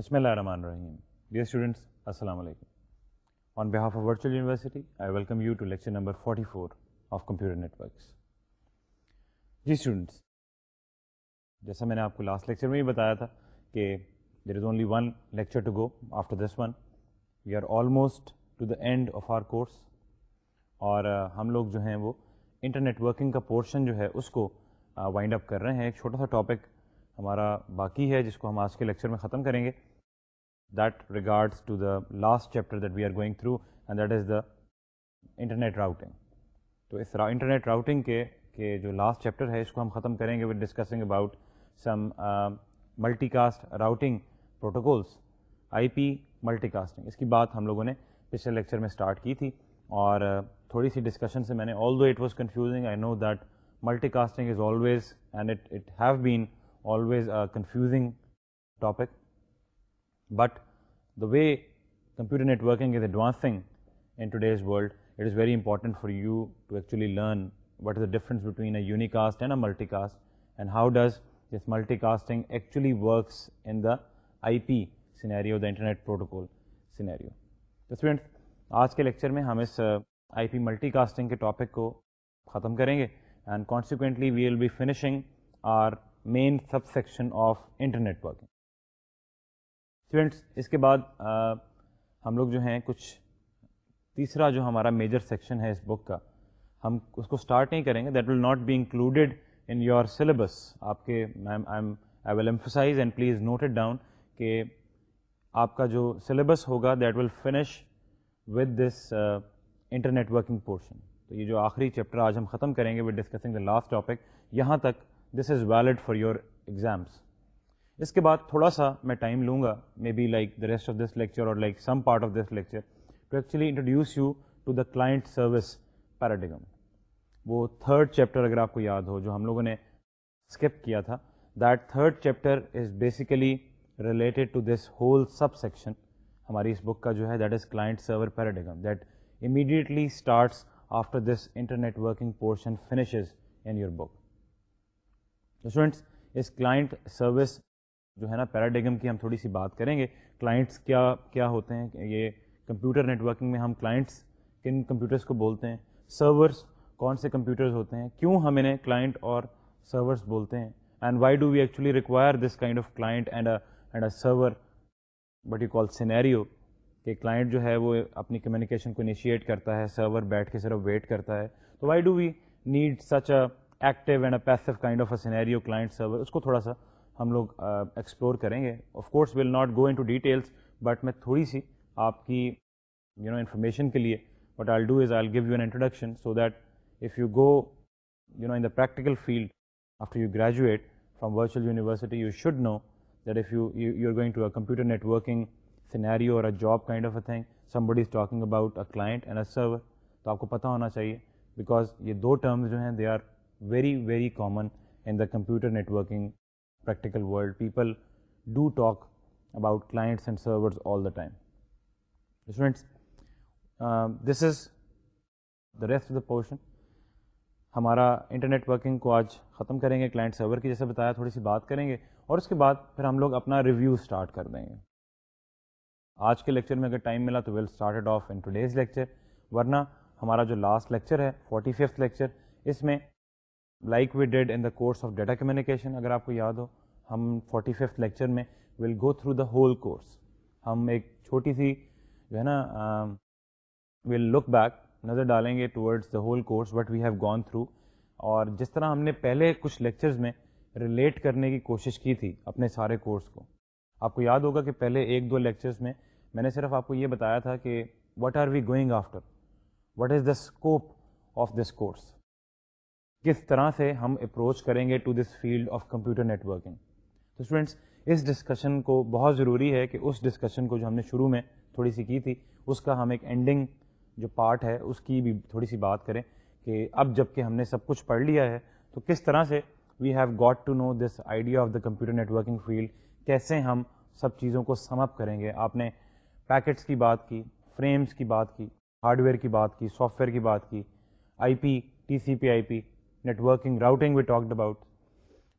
بسم اللہ الرحمن الرحیم ڈیئر اسٹوڈنٹس السلام علیکم on behalf of virtual university I welcome you to lecture number 44 four of computer networks جی اسٹوڈنٹس جیسا میں نے آپ کو لاسٹ لیکچر میں ہی بتایا تھا کہ there is only one lecture to go after this one we are almost to the end of our course اور ہم لوگ جو ہیں وہ انٹرنیٹ ورکنگ کا پورشن جو ہے اس کو وائنڈ اپ کر رہے ہیں ایک چھوٹا سا ٹاپک ہمارا باقی ہے جس کو ہم آج کے لیکچر میں ختم کریں گے that regards to the last chapter that we are going through and that is the internet routing تو انٹرنیٹ راؤٹنگ کے جو لاسٹ چیپٹر ہے اس کو ہم ختم کریں گے with discussing about some multi cost routing protocols I P multicasting اس کی بات ہم لوگوں نے پچھلے لیکچر میں اسٹارٹ کی تھی اور uh, تھوڑی سی ڈسکشن سے میں نے although it was confusing I know that multicasting is always and it have been always confusing topic but the way computer networking is advancing in today's world it is very important for you to actually learn what is the difference between a unicast and a multicast and how does this multicasting actually works in the I P scenario the internet protocol scenario تو آج کے lecture میں ہم اس I P multicasting کے topic کو ختم کریں گے and consequently we will be finishing our main subsection of internetworking students اس کے بعد ہم لوگ جو ہیں کچھ تیسرا جو ہمارا میجر سیکشن ہے اس بک کا ہم اس کو اسٹارٹ نہیں کریں گے that will not be included in your syllabus آپ کے میم I will emphasize and please note it down کہ آپ کا جو سلیبس ہوگا that will finish with this internet working portion تو یہ جو آخری چیپٹر آج ہم ختم کریں گے with discussing the last topic یہاں تک this is valid for your exams اس کے بعد تھوڑا سا میں ٹائم لوں گا may be like the rest of this lecture اور like some part of this lecture to actually introduce you to the client service paradigm وہ تھرڈ چیپٹر اگر آپ کو یاد ہو جو ہم لوگوں نے اسکپ کیا تھا that third chapter is basically related to this whole subsection ہماری اس بک کا جو ہے that is client server paradigm that immediately starts after this internet working portion finishes in your book students اس client service جو ہے نا paradigm کی ہم تھوڑی سی بات کریں گے کلائنٹس کیا کیا ہوتے ہیں یہ کمپیوٹر نیٹورکنگ میں ہم کلائنٹس کن کمپیوٹرس کو بولتے ہیں سرورس کون سے کمپیوٹرز ہوتے ہیں کیوں ہم انہیں کلائنٹ اور سرورس بولتے ہیں and why do we actually require this kind of client and and a server but you call scenario کہ کلائنٹ جو ہے وہ اپنی کمیونیکیشن کو انیشیٹ کرتا ہے سرور بیٹھ کے صرف ویٹ کرتا ہے تو why do we need such a active and a passive kind of a scenario client server اس کو تھوڑا سا ہم لوگ ایکسپلور کریں گے of course will not go in to details but میں تھوڑی سی آپ کی یو نو انفارمیشن کے لیے but I do is I give you an introduction so that if you go you know in the practical field after you graduate from virtual university you should know that if you you are going to a computer networking scenario اور a job kind of a thing somebody is talking about a client and a server تو آپ کو پتہ ہونا چاہیے because یہ دو terms جو ہیں they are very very common in the computer networking practical world people do talk about clients and the time students this is the rest of the portion ہمارا انٹرنیٹ ورکنگ کو آج ختم کریں گے client server کی جیسے بتایا تھوڑی سی بات کریں گے اور اس کے بعد پھر ہم لوگ اپنا ریویو اسٹارٹ کر دیں گے آج کے لیکچر میں اگر ٹائم ملا تو we'll started off in today's lecture ورنہ ہمارا جو لاسٹ لیکچر ہے فورٹی ففتھ لیکچر اس میں like we did in the course of data communication اگر آپ کو یاد ہو ہم فورٹی ففتھ لیکچر میں will go through the whole course ہم ایک چھوٹی سی جو ہے نا ول لک بیک نظر ڈالیں گے towards the whole course what we have gone through اور جس طرح ہم نے پہلے کچھ لیکچرز میں ریلیٹ کرنے کی کوشش کی تھی اپنے سارے کورس کو آپ کو یاد ہوگا کہ پہلے ایک دو لیکچرز میں میں نے صرف آپ کو یہ بتایا تھا کہ what are we going after what is the scope of this course کس طرح سے ہم اپروچ کریں گے to this field of computer networking تو اسٹوڈینٹس اس ڈسکشن کو بہت ضروری ہے کہ اس ڈسکشن کو جو ہم نے شروع میں تھوڑی سی کی تھی اس کا ہم ایک اینڈنگ جو پارٹ ہے اس کی بھی تھوڑی سی بات کریں کہ اب جب کہ ہم نے سب کچھ پڑھ لیا ہے تو کس طرح سے we have got to know this idea of the computer networking field کیسے ہم سب چیزوں کو سم اپ کریں گے آپ نے پیکٹس کی بات کی فریمس کی بات کی ہارڈ ویئر کی بات کی سافٹ ویئر کی بات کی I P T C P I P networking routing we talked about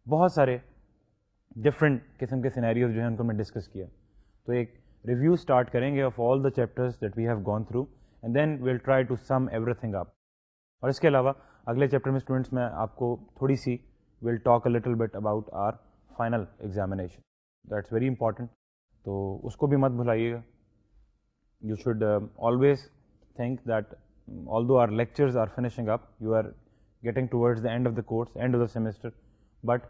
بہت سارے ڈفرینٹ قسم کے سینیریوز جو ہیں ان کو میں ڈسکس کیا تو ایک ریویو اسٹارٹ کریں گے of all the that we have gone through and then we'll try to sum everything up اور اس کے علاوہ اگلے چیپٹر میں اسٹوڈنٹس میں آپ کو تھوڑی سی we'll talk a little bit about our final examination that's very important تو اس کو بھی مت بھلائیے گا you should always think that although our lectures are finishing up you are getting course, end of of the course end of the semester but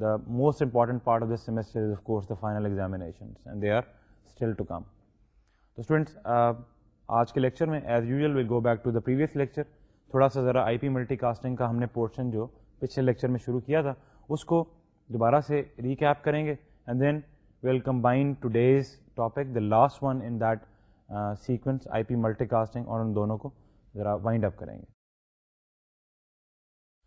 the most important part of this final final and they are still to come تو students, آج کے lecture میں as usual will go back to the previous lecture تھوڑا سا ذرا آئی P multi casting کا ہم نے پورشن جو پچھلے لیکچر میں شروع کیا تھا اس کو دوبارہ سے ریکیپ کریں گے and then we'll combine today's topic the last one in that sequence I P multicasting اور ان دونوں کو ذرا وائنڈ اپ کریں گے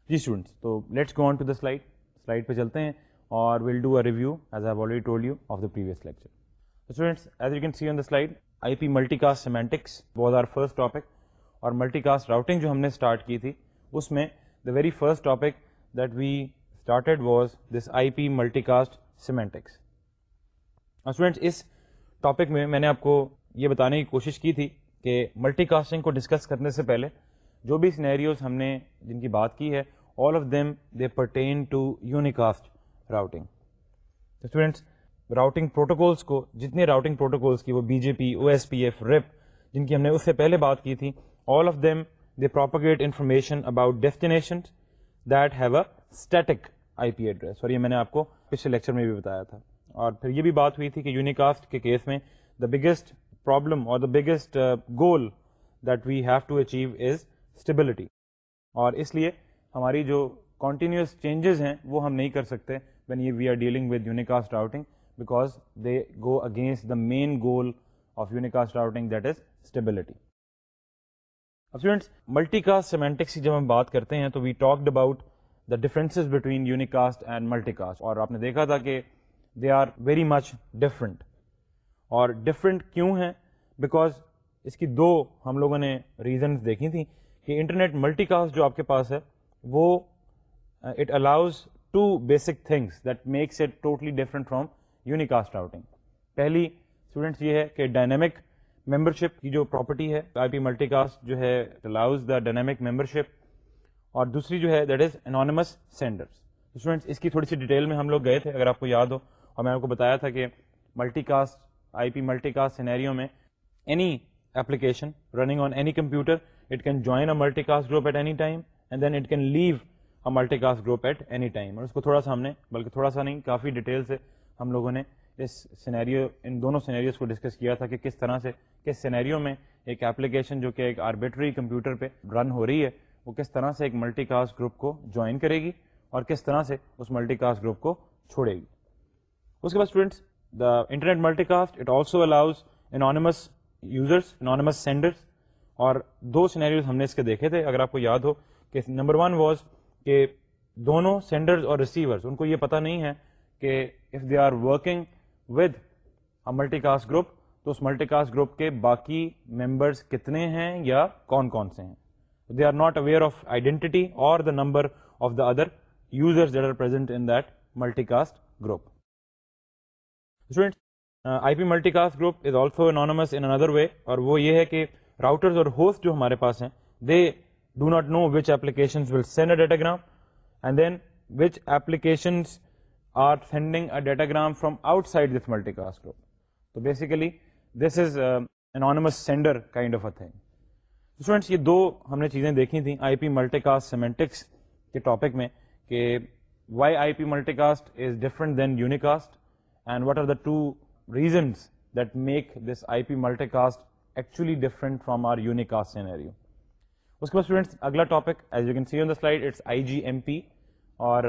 جی اسٹوڈنٹس تو let's go on to the slide slide پہ چلتے ہیں اور ول do a review as I already told you of the previous lecture students as you can see on the slide I P multicast semantics was our first topic اور multi cost routing جو ہم نے start کی تھی اس میں the very first topic that we started was this I P multicast semantics students students اس topic میں میں نے آپ کو یہ بتانے کی کوشش کی تھی کہ ملٹی کاسٹنگ کو ڈسکس کرنے سے پہلے جو بھی سنیریوز ہم نے جن کی بات کی ہے all of them the pertain to unicast routing students routing protocols کو جتنے راؤٹنگ پروٹوکولس کی وہ B G P O S P F RIP جن کی ہم نے اس سے پہلے بات کی تھی all of them they propagate information about destination that have a static I P address اور یہ میں نے آپ کو پچھلے لیکچر میں بھی بتایا تھا اور پھر یہ بھی بات ہوئی تھی کہ یونیکاسٹ کے کیس میں دا بگیسٹ پرابلم اور the biggest goal that we have to achieve is stability اور اس لیے ہماری جو کنٹینیوس چینجز ہیں وہ ہم نہیں کر سکتے when you we are dealing with unicast routing because they go against the main goal of unicast routing that is stability اب ملٹی کاسٹ سیمینٹکس کی جب ہم بات کرتے ہیں تو we talked about the difference between unicast and multicast اور آپ نے دیکھا تھا کہ they are very much different اور ڈفرینٹ کیوں ہیں بیکاز اس کی دو ہم لوگوں نے ریزنس دیکھی تھیں کہ انٹرنیٹ ملٹی کاسٹ جو آپ کے پاس ہے وہ it allows to basic things that makes it totally different from unicast routing پہلی اسٹوڈنٹس یہ ہے کہ ڈائنمک ممبرشپ کی جو پراپرٹی ہے آئی پی ملٹی کاسٹ جو ہے it allows the dynamic membership اور دوسری جو ہے that is anonymous senders students اس کی تھوڑی سی ڈیٹیل میں ہم لوگ گئے تھے اگر آپ کو یاد ہو اور میں آپ کو بتایا تھا کہ multicast I P multicast سینیریوں میں any application running on any computer it can join a multicast group at any time and then it can leave a multicast group at any time اور اس کو تھوڑا سا ہم نے بلکہ تھوڑا سا نہیں کافی ڈیٹیل سے ہم لوگوں نے اس سینیریو ان دونوں سینیریوز کو ڈسکس کیا تھا کہ کس طرح سے کس سینیریو میں ایک اپلیکیشن جو کہ ایک آربیٹری کمپیوٹر پہ رن ہو رہی ہے وہ کس طرح سے ایک ملٹی کاسٹ گروپ کو جوائن کرے گی اور کس طرح سے اس ملٹی کاسٹ گروپ کو چھوڑے گی اس کے بعد students the internet multicast it also allows anonymous users anonymous senders اور دو سینیریوز ہم نے اس کے دیکھے تھے اگر آپ کو یاد ہو کہ نمبر ون واز کہ دونوں سینڈرز اور ریسیورز ان کو یہ پتہ نہیں ہے کہ if they are working with multicast group تو اس ملٹی کاسٹ گروپ کے باقی ممبرس کتنے ہیں یا کون کون سے ہیں they are not aware of identity اور the number of the other users that are present in that multicast group I P multicast group is also anonymous اندر وے اور وہ یہ ہے کہ راؤٹرز اور ہوسٹ جو ہمارے پاس ہیں they datagram from outside this multicast تو basically this is anonymous sender kind of a students یہ دو ہم نے چیزیں دیکھی تھیں I P multicast semantics کے ٹاپک میں کہ why I P multicast is different than unicast and what are the two reasons that make this I P multicast actually different from our unicast اس کے بعد students اگلا topic as you can see on the slide it's I G M P اور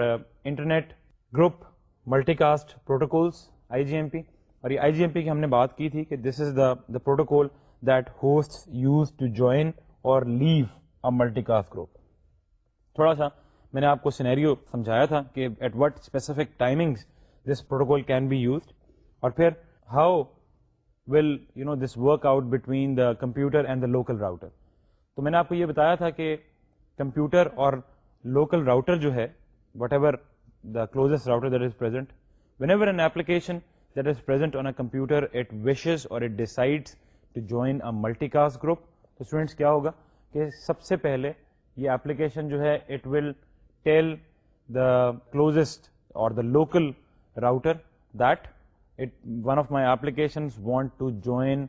internet group multicast protocols I G M P اور یہ I G M P کی ہم نے بات کی تھی کہ this is the the protocol that host use to join اور leave a multicast group تھوڑا سا میں نے آپ کو سینیریو سمجھایا تھا کہ at what specific timings this protocol can be used اور پھر how will you know this work out between the computer and the local router تو میں نے آپ کو یہ بتایا تھا کہ کمپیوٹر اور لوکل راؤٹر جو ہے whatever the closest router that is present whenever an application that is present on a computer it wishes اور it decides to join a multicast group تو students کیا ہوگا کہ سب سے پہلے یہ ایپلیکیشن جو ہے it will tell the closest اور the local router that it one of my applications want to join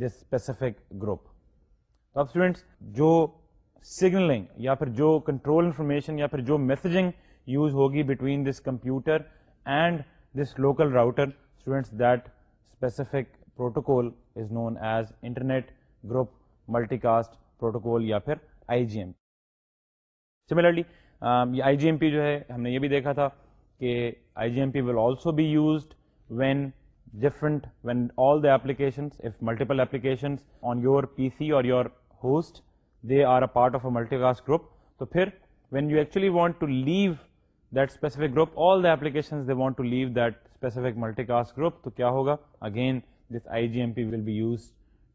this specific group اب اسٹوڈینٹس جو سگنلنگ یا پھر جو کنٹرول انفارمیشن یا پھر جو میسجنگ یوز ہوگی between this computer and this local router students that specific protocol is known as internet group multicast protocol یا پھر آئی جی ایم سملرلی یہ آئی جی ایم پی جو ہے ہم نے یہ بھی دیکھا تھا کہ I G M P will also be used when different when all the applications if multiple applications on your P C اور your host they are a part of a multicast group تو پھر when you actually want to leave that specific group all the applications they want to leave that specific multicast group تو کیا ہوگا again this I G M P will be use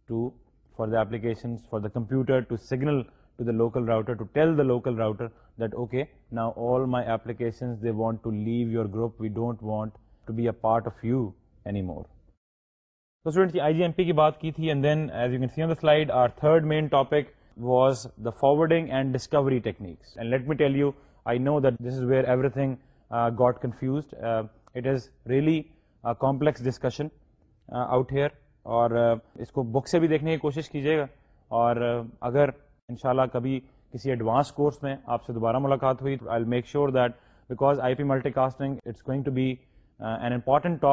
to for the application for the computer to signal local router to tell the local router that okay نا all my applications they want to leave your group we don't want to part of you any more تو students I G M P کی بات کی تھی and then as you can see on the slide our third main topic was the forwarding and discovery techniques and let me tell you I know that this is where everything got confused it is really complex discussion out here اور uh, اس کو book سے بھی دیکھنے کی کوشش کیجیے گا اور uh, اگر ان شاء اللہ کبھی کسی ایڈوانس کورس میں آپ سے دوبارہ ملاقات ہوئی تو I make sure that because I P multicasting it's going to be ایڈیوٹرڈنگ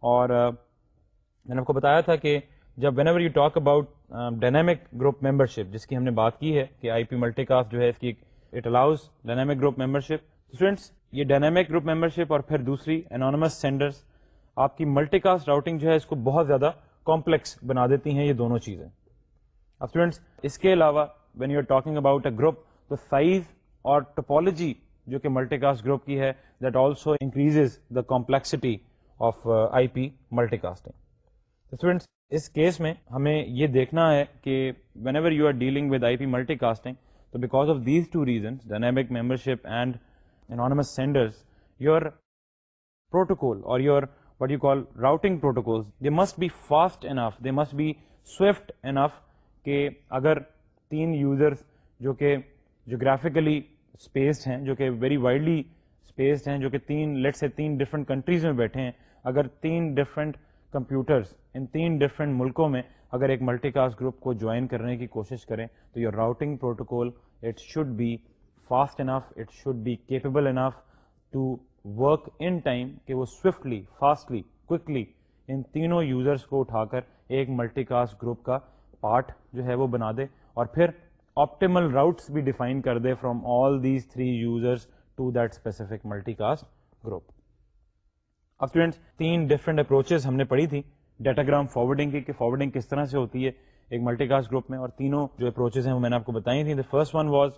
اور میں نے آپ کو بتایا تھا کہ جب when you talk about dynamic group ship جس کی ہم نے بات کی ہے کہ آئی پی ملٹی کاسٹ جو ہے اور پھر دوسری انانومس سینڈرس آپ کی ملٹی کاسٹ راؤٹنگ جو ہے اس کو بہت زیادہ کمپلیکس بنا دیتی ہیں یہ دونوں چیزیں اب اسٹوڈینٹس اس کے علاوہ when you are talking about a group تو سائز اور ٹپالوجی جو کہ ملٹی کاسٹ گروپ کی ہے that also increase the complexity of I P multicasting students اس کیس میں ہمیں یہ دیکھنا ہے کہ whenever you are dealing with I P multicasting تو because of these two reasons dynamic membership and anonymous senders your protocol اور your what you call routing protocol they must be fast enough they must be swift enough کہ اگر تین users جو کہ geographically spaced ہیں جو کہ very widely spaced ہیں جو کہ تین لیٹ سے تین ڈفرینٹ کنٹریز میں بیٹھے ہیں اگر تین ڈفرینٹ کمپیوٹرس ان تین ڈفرینٹ ملکوں میں اگر ایک ملٹی کاسٹ گروپ کو جوائن کرنے کی کوشش کریں تو your routing protocol it should be fast enough it should be capable enough to work in time کہ وہ سوئفٹلی فاسٹلی کوکلی ان تینوں یوزرس کو اٹھا کر ایک ملٹی کاسٹ گروپ کا پارٹ جو ہے وہ بنا دے اور پھر آپٹیمل راؤٹس بھی ڈیفائن کر دے from all these three users to that specific multicast group اب اسٹوڈینٹس تین ڈفرنٹ اپروچز ہم نے پڑھی تھی ڈیٹاگرام فارورڈنگ کی کہ فارورڈنگ کس طرح سے ہوتی ہے ایک ملٹی کاسٹ گروپ میں اور تینوں جو اپروچز ہیں وہ میں نے آپ کو بتائی تھیں the first one was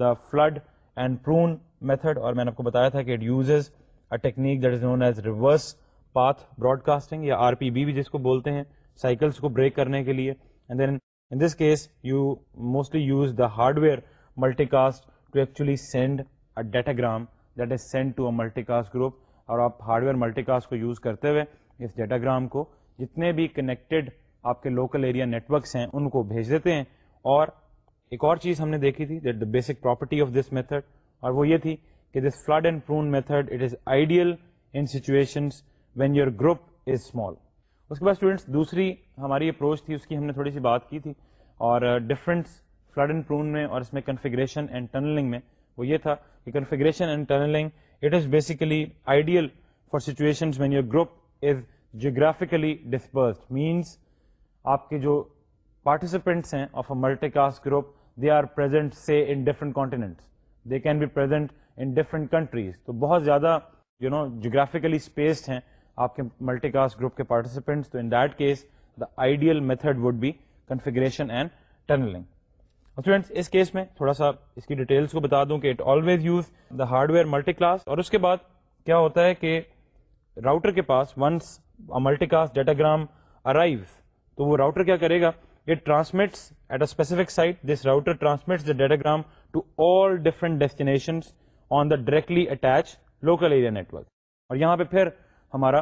the flood and prune method اور میں نے آپ کو بتایا تھا کہ it use a technique that is known as reverse path broadcasting یا آر پی بی بھی جس کو بولتے ہیں سائیکلس کو بریک کرنے کے لیے and then in this case you mostly use the hardware multicast to actually send a datagram that is send to a multicast group اور آپ ہارڈ ویئر ملٹی کاسٹ کو use کرتے ہوئے اس datagram کو جتنے بھی connected آپ کے لوکل ایریا نیٹ ورکس ہیں ان کو بھیج دیتے ہیں اور ایک اور چیز ہم نے دیکھی تھی that the basic property of this method اور وہ یہ تھی کہ this flood and prune method it is ideal in situations when your group is small اس کے بعد اسٹوڈنٹس دوسری ہماری اپروچ تھی اس کی ہم نے تھوڑی سی بات کی تھی اور ڈفرینس فلڈ اینڈ پرون میں اور اس میں کنفیگریشن اینڈ ٹنلنگ میں وہ یہ تھا کہ configuration and tunnelling it is basically ideal for situation when your group is geographically dispersed means آپ کے جو پارٹیسپینٹس ہیں of a multicast group they are present سے in different continents they can be present in countries تو بہت زیادہ you know geographically spaced ہیں آپ کے ملٹی کاسٹ گروپ کے پارٹیسپینٹس تو in that case the ideal method would be configuration and students اس کیس میں تھوڑا سا اس کی ڈیٹیلس کو بتا دوں کہ it always use the hardware multi class اور اس کے بعد کیا ہوتا ہے کہ راؤٹر کے پاس once multicast datagram arrive تو وہ راؤٹر کیا کرے گا it transmits at a specific site this router transmits the datagram to all different destination on the directly attach local area network اور یہاں پہ پھر ہمارا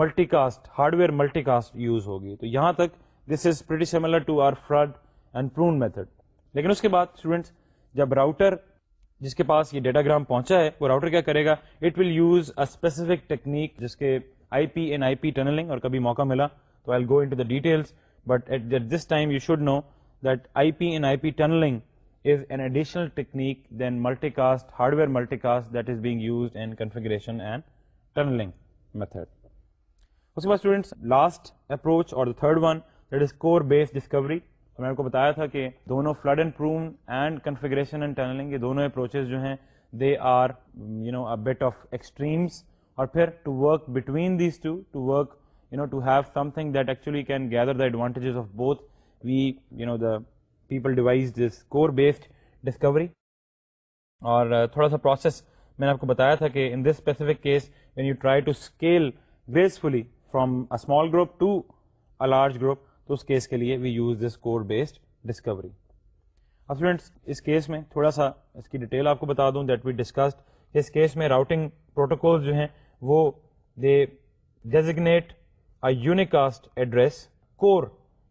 multicast hardware multicast use ہوگی تو یہاں تک this is pretty similar to our flood and prune method لیکن اس کے بعد اسٹوڈنٹس جب راؤٹر جس کے پاس یہ ڈیٹا گرام پہنچا ہے وہ راؤٹر کیا کرے گا it will use a specific technique جس کے آئی P and I P tunneling اور کبھی موقع ملا تو I go in to the details but at this time you should know that I P and I P tunnelling سٹ hardware multi آپ کو بتایا تھا کہ people devise this core based discovery اور تھوڑا سا پروسیس میں نے آپ کو بتایا تھا کہ in this specific case when you try to scale gracefully from a small group to a large group تو اس کیس کے لیے we use this core based discovery اب اسٹوڈینٹس اس کیس میں تھوڑا سا اس کی ڈیٹیل آپ کو بتا دوں دیٹ وی ڈسکسڈ اس کیس میں راؤٹنگ پروٹوکول جو ہیں وہ they designate a unicast address core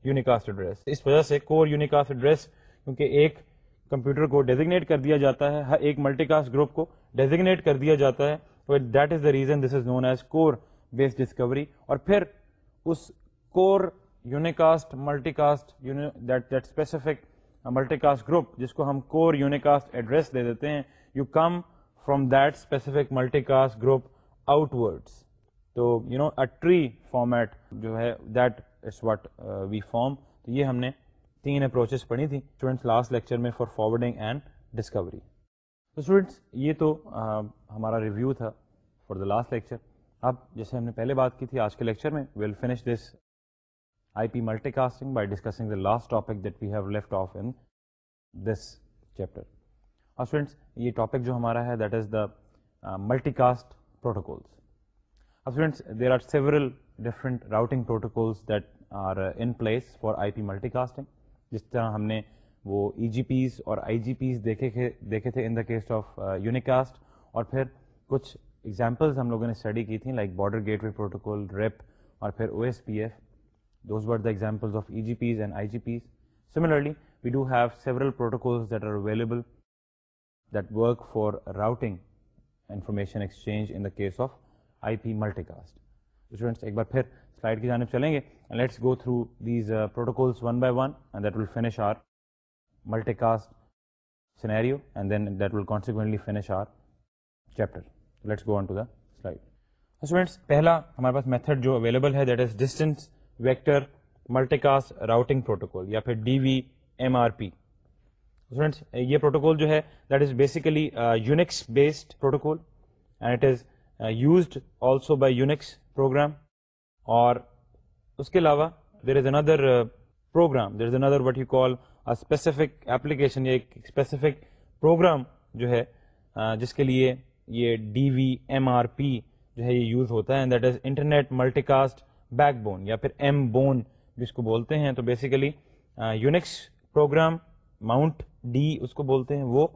unicast address اس وجہ سے کور یونیکاسٹ ایڈریس کیونکہ ایک کمپیوٹر کو ڈیزیگنیٹ کر دیا جاتا ہے ایک ملٹی کاسٹ گروپ کو ڈیزیگنیٹ کر دیا جاتا ہے that is the reason this is known as core base discovery اور پھر اس core unicast multicast that specific multicast group جس کو ہم کور یونیکاسٹ ایڈریس دے دیتے ہیں you come from that specific multicast group outwards تو you know a tree format جو ہے دیٹ واٹ وی فارم تو یہ ہم نے تین اپروچز پڑھی تھیں اسٹوڈنٹس لاسٹ لیکچر میں فار فارورڈنگ اینڈ ڈسکوری تو اسٹوڈنٹس یہ تو ہمارا ریویو تھا فار دا لاسٹ لیکچر اب جیسے ہم نے پہلے بات کی تھی آج کے لیکچر میں we'll finish this I P multicasting by discussing the last topic that we have left of in this chapter اور یہ ٹاپک جو ہمارا ہے that is the multicast protocols there are several different routing protocols that are in place for I P multicasting جس طرح ہم نے وہ ای جی پیز اور آئی جی پیز دیکھے دیکھے تھے in the case of unicast اور پھر کچھ ایگزامپلز ہم لوگوں نے اسٹڈی کی تھیں like border gateway protocol rape اور پھر O S P F those were the examples of E G Ps and I G Ps similarly we do have several protocols that are available that work for routing information exchange in the case of I P multicast students ایک بار پھر slide کی جانب چلیں گے let's go through these protocols one by one and that will finish our multicast scenario and then that will consequently finish our chapter let's go on to the slide students پہلا ہمارے پاس method جو available ہے that is distance vector multi cost routing protocol یا پھر D V M R P students یہ protocol جو ہے that is basically Unix based protocol and it is used also by Unix program اور اس کے علاوہ there is another programme there is another what you call specific application یا ایک specific program جو ہے جس کے لیے یہ D V M R P جو ہے یہ یوز ہوتا ہے that is internet multicast backbone یا پھر ایم بون جس کو بولتے ہیں تو basically Unix program mount D اس کو بولتے ہیں وہ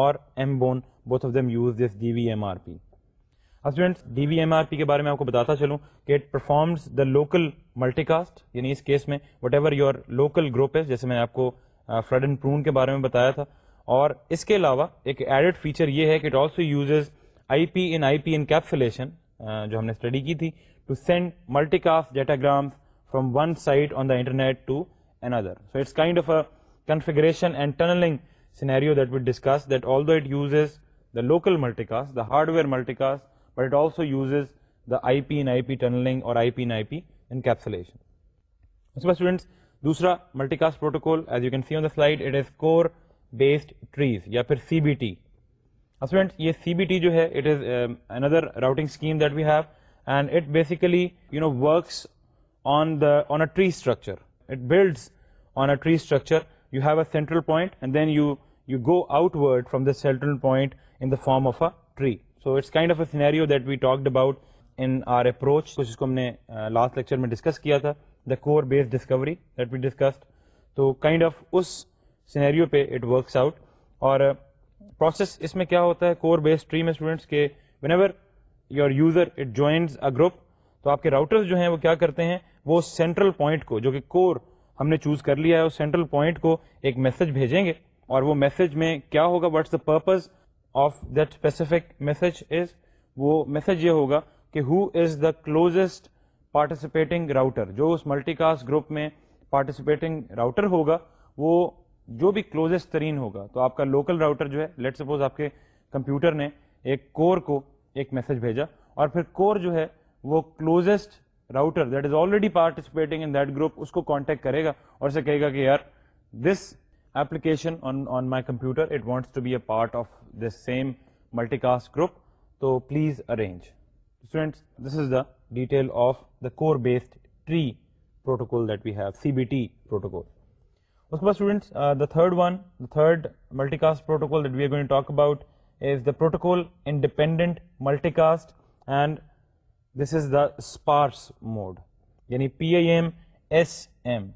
اور M bone both of them use this D V M R P students D V M R P کے بارے میں آپ کو بتاتا چلوں کہ it performs the local multicast یعنی اس کیس میں whatever your local group ہے جیسے میں نے آپ کو فلڈ اینڈ پرون کے بارے میں بتایا تھا اور اس کے علاوہ ایک ایڈڈ فیچر یہ ہے کہ it also uses I P in I P encapsulation جو ہم نے اسٹڈی کی تھی to send multicast datagram from one site on the internet to another so it's kind of a configuration and tunnelling scenario that we discuss that although it uses the local multicast the hardware multicast but it also use the I P in I P tunneling اور I P in I پیپسولیشن دوسرا multicast protocol based trees یا پھر C B T یہ سی B T جو ہے tree structured in the form of a tree so it's kind of a scenario that we talked about in our approach جس کو ہم نے last lecture میں ڈسکس کیا تھا the core base discovery that we discussed تو kind of اس scenario پہ اٹ ورکس آؤٹ اور پروسیس اس میں کیا ہوتا ہے کور بیس ٹریم اسٹوڈنٹس کے whenever your user it joins a group تو آپ کے راؤٹرز جو ہیں وہ کیا کرتے ہیں وہ سینٹرل پوائنٹ کو جو کہ کور ہم نے چوز کر لیا ہے اس سینٹرل پوائنٹ کو ایک میسج بھیجیں گے اور وہ میسج میں کیا ہوگا what's the purpose of that specific message is وہ میسج یہ ہوگا کہ who is the closest participating router جو اس ملٹی کاسٹ گروپ میں پارٹیسپیٹنگ راؤٹر ہوگا وہ جو بھی کلوزسٹ ترین ہوگا تو آپ کا لوکل راؤٹر جو ہے لیٹ سپوز آپ کے کمپیوٹر نے ایک کور کو ایک میسج بھیجا اور پھر کور جو ہے وہ closest router that is already participating in that group اس کو کانٹیکٹ کرے گا اور اسے کہے گا کہ یار this part of this same multicast group تو please arrange the detail of the core based tree protocol اس کے بعد the third one multicast protocol about is the protocol independent multicast and this is the sparse mode یعنی P I M S M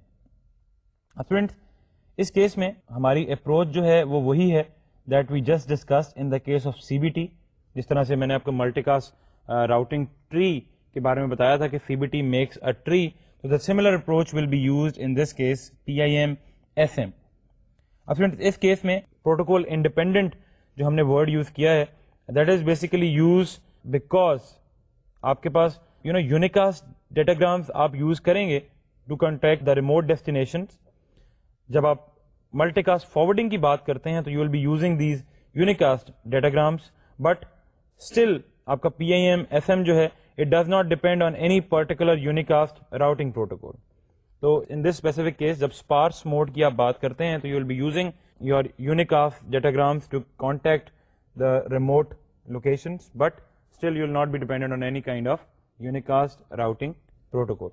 اس case میں ہماری approach جو ہے وہ وہی ہے that we just discuss in the case of C B T جس طرح سے میں نے آپ کو ملٹی کاسٹ راؤٹنگ ٹری کے بارے میں بتایا تھا کہ C B T makes a tree تو the similar approach will be used in this case P I M S M اب اس کیس میں پروٹوکول انڈیپینڈنٹ جو ہم نے ورڈ یوز کیا ہے that is basically use because آپ کے پاس یو نو یونیکاسٹ ڈیٹاگرامس آپ یوز کریں گے to contact the remote destinations جب آپ ملٹی کاسٹ فارورڈنگ کی بات کرتے ہیں تو you will be using these unicast datagrams but still آپ کا P I M S M جو ہے it does not depend on any particular unicast routing protocol تو ان دس اسپیسیفک کیس جب اسپارس موڈ کی آپ بات کرتے ہیں تو you will be using your unicast datagrams to contact the remote location but still you will not be dependent on any kind of unicast routing protocol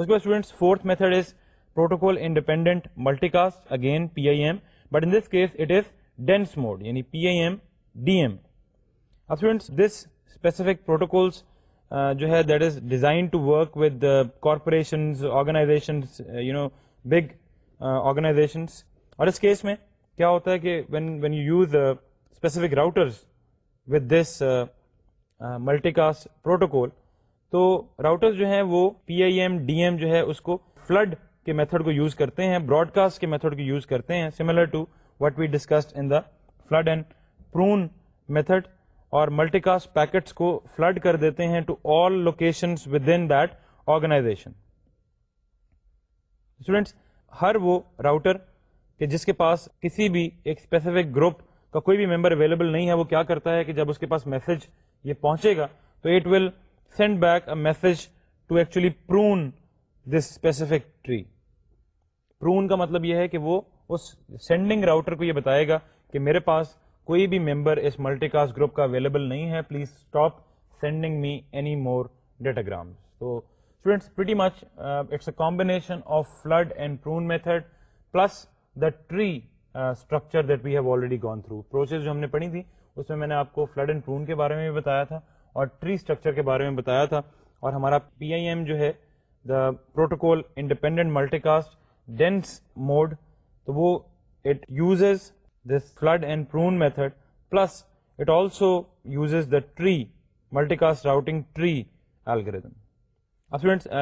اس کے بعد fourth method is protocol independent multicast again P I M but in this case it is dense mode یعنی P I M D M اب specific protocols جو ہے that is design to work with corporations organisations you know big organisations اور اس case میں کیا ہوتا ہے کہ when when you use specific routers with this multicast protocol تو راؤٹرز جو ہیں وہ P I M D M جو ہے اس کو فلڈ کے میتھڈ کو یوز کرتے ہیں براڈ کاسٹ کے میتھڈ کو یوز کرتے ہیں similar to what we discussed in the flood and prune method اور ملٹی کاسٹ پیکٹس کو فلڈ کر دیتے ہیں ٹو آل لوکیشن ہر وہ راؤٹر کہ جس کے پاس کسی بھی ایک اسپیسیفک گروپ کا کوئی بھی ممبر اویلیبل نہیں ہے وہ کیا کرتا ہے کہ جب اس کے پاس میسج یہ پہنچے گا تو it will send back a message to actually prune this specific tree prune کا مطلب یہ ہے کہ وہ اس سینڈنگ راؤٹر کو یہ بتائے گا کہ میرے پاس کوئی بھی ممبر اس ملٹی کاسٹ گروپ کا اویلیبل نہیں ہے please stop sending me any more datagram تو combination of flood and prune method plus the tree structure that we have already gone through processes جو ہم نے پڑھی تھی اس میں میں نے آپ کو فلڈ اینڈ پرون کے بارے میں بھی بتایا تھا اور ٹری اسٹرکچر کے بارے میں بتایا تھا اور ہمارا پی آئی ایم جو ہے the protocol independent multicast dense mode تو وہ it use this flood and prune method plus it also uses the tree multicasting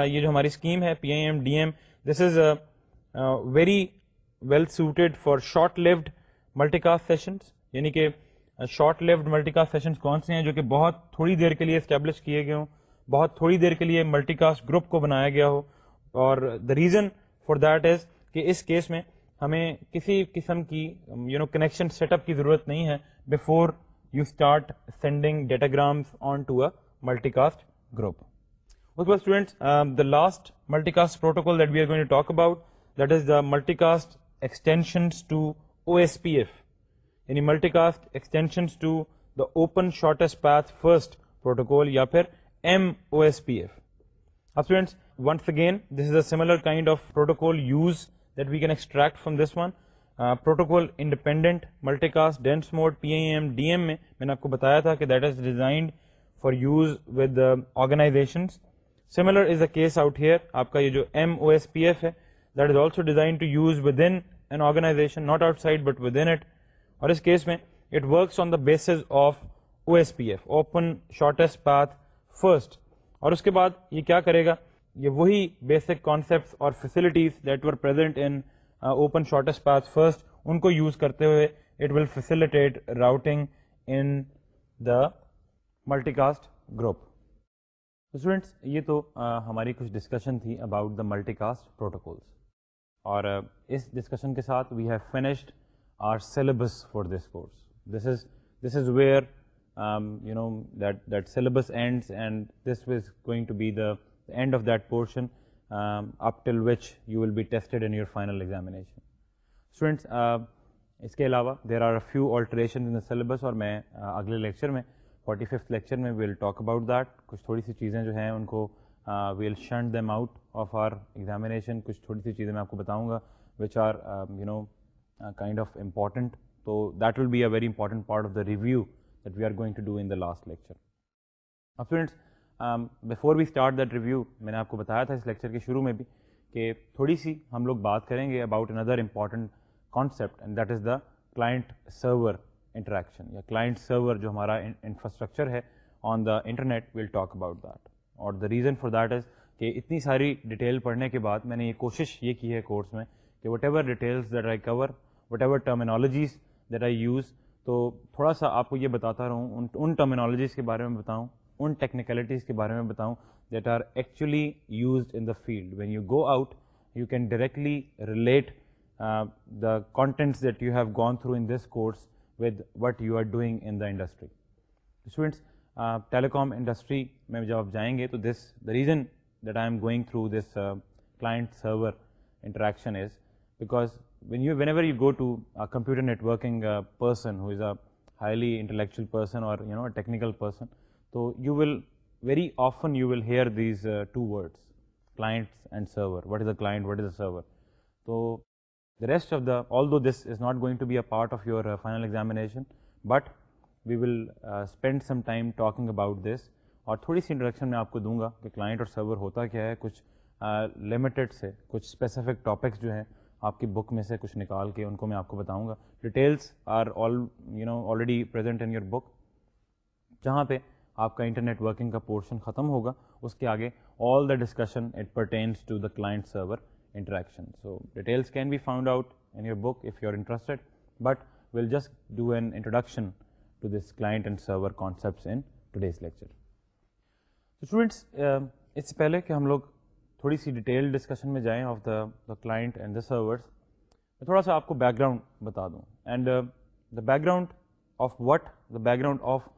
یہ جو ہماری very well suited for short lived multicast session یعنی کہ short lived multicast session کون سے ہیں جو کہ بہت تھوڑی دیر کے لیے اسٹیبلش کیے گئے ہوں بہت تھوڑی دیر کے لیے ملٹی کاسٹ گروپ کو بنایا گیا ہو اور the reason for that is کہ اس کیس میں ہمیں کسی قسم کی you know connection set up کی ضرورت نہیں ہے before you start sending datagrams on to a multicast group اس کے بعد students the last multicast protocol that we are going talk about that is the multicast extensions to O S P F یعنی multicast extensions to the open shortest path first protocol یا پھر M O S P F اب students once again this is a similar kind of protocol use that we can extract from this one protocol independent multicast dense mode P I M D M میں میں نے آپ کو بتایا تھا کہ that is designed for use with organisations similar is a case out here آپ کا یہ جو M O S P F ہے that is also designed use with انگنازیشن not outside but with int اور اس کیس میں it works on the basis of O S P F open shortest path first اور اس کے بعد یہ کیا کرے گا یہ وہی بیسک کانسیپٹس اور facilities that were present in open shortest path first ان کو یوز کرتے ہوئے it will facilitate routing in the multicast group students یہ تو uh, ہماری کچھ ڈسکشن تھی about the multicast protocols اور uh, اس ڈسکشن کے ساتھ we have finished our syllabus for this course this is this is where you know that that syllabus ends and this was going to be the end of that portion up till which you will be tested in your final examination students اس کے علاوہ there are a few alteration in the syllabus اور میں اگلے lecture میں forty fifth lecture میں we'll talk about that کچھ تھوڑی سی چیزیں جو ہیں ان کو we'll شنڈ them out of our examination کچھ تھوڑی سی چیزیں میں آپ کو بتاؤں گا which are you know kind of important تو that will be a very important part of the review that we are going to do in the last lecture اب students before we start that review میں نے آپ کو بتایا تھا اس lecture کے شروع میں بھی کہ تھوڑی سی ہم لوگ بات کریں گے about another important important concept and that is the client server interaction یا کلائنٹ سرور جو ہمارا انفراسٹرکچر ہے on the internet will talk about that اور the reason for that is کہ اتنی ساری ڈیٹیل پڑھنے کے بعد میں نے یہ کوشش یہ کی ہے کورس میں کہ whatever details that I cover whatever terminologies that I use تو تھوڑا سا آپ کو یہ بتاتا رہوں ان ٹرمینالوجیز کے بارے میں بتاؤں ان ٹیکنیکلٹیز کے بارے میں بتاؤں that are actually used in the field when you go out you can directly relate the contents that you have gone through in this course with what you are doing in the industry students telecom industry میں جب آپ جائیں گے تو this the reason that I am going through this client server interaction is because computer a highly intellectual person اور technical person تو you will very often you will hear these two words clients and server what is a client what is a server تو the rest of the although this is not going to be a part of your final examination but we will spend some time talking about this اور تھوڑی سی introduction میں آپ کو دوں گا کہ client اور سرور ہوتا کیا ہے کچھ لمیٹڈ سے کچھ اسپیسیفک ٹاپکس جو ہیں آپ کی بک میں سے کچھ نکال کے ان کو میں آپ کو بتاؤں گا details are all you know already present in your book جہاں پہ آپ کا انٹرنیٹ ورکنگ کا پورشن ختم ہوگا اس کے آگے all the discussion it pertains to the client server interaction so details can be found out in your book if you are interested but will just do an introduction to this client and server concepts in today's lecture students اس سے پہلے کہ ہم لوگ تھوڑی سی detail discussion میں جائیں of the the client and the میں تھوڑا سا آپ کو بیک گراؤنڈ بتا دوں and the background of what the background of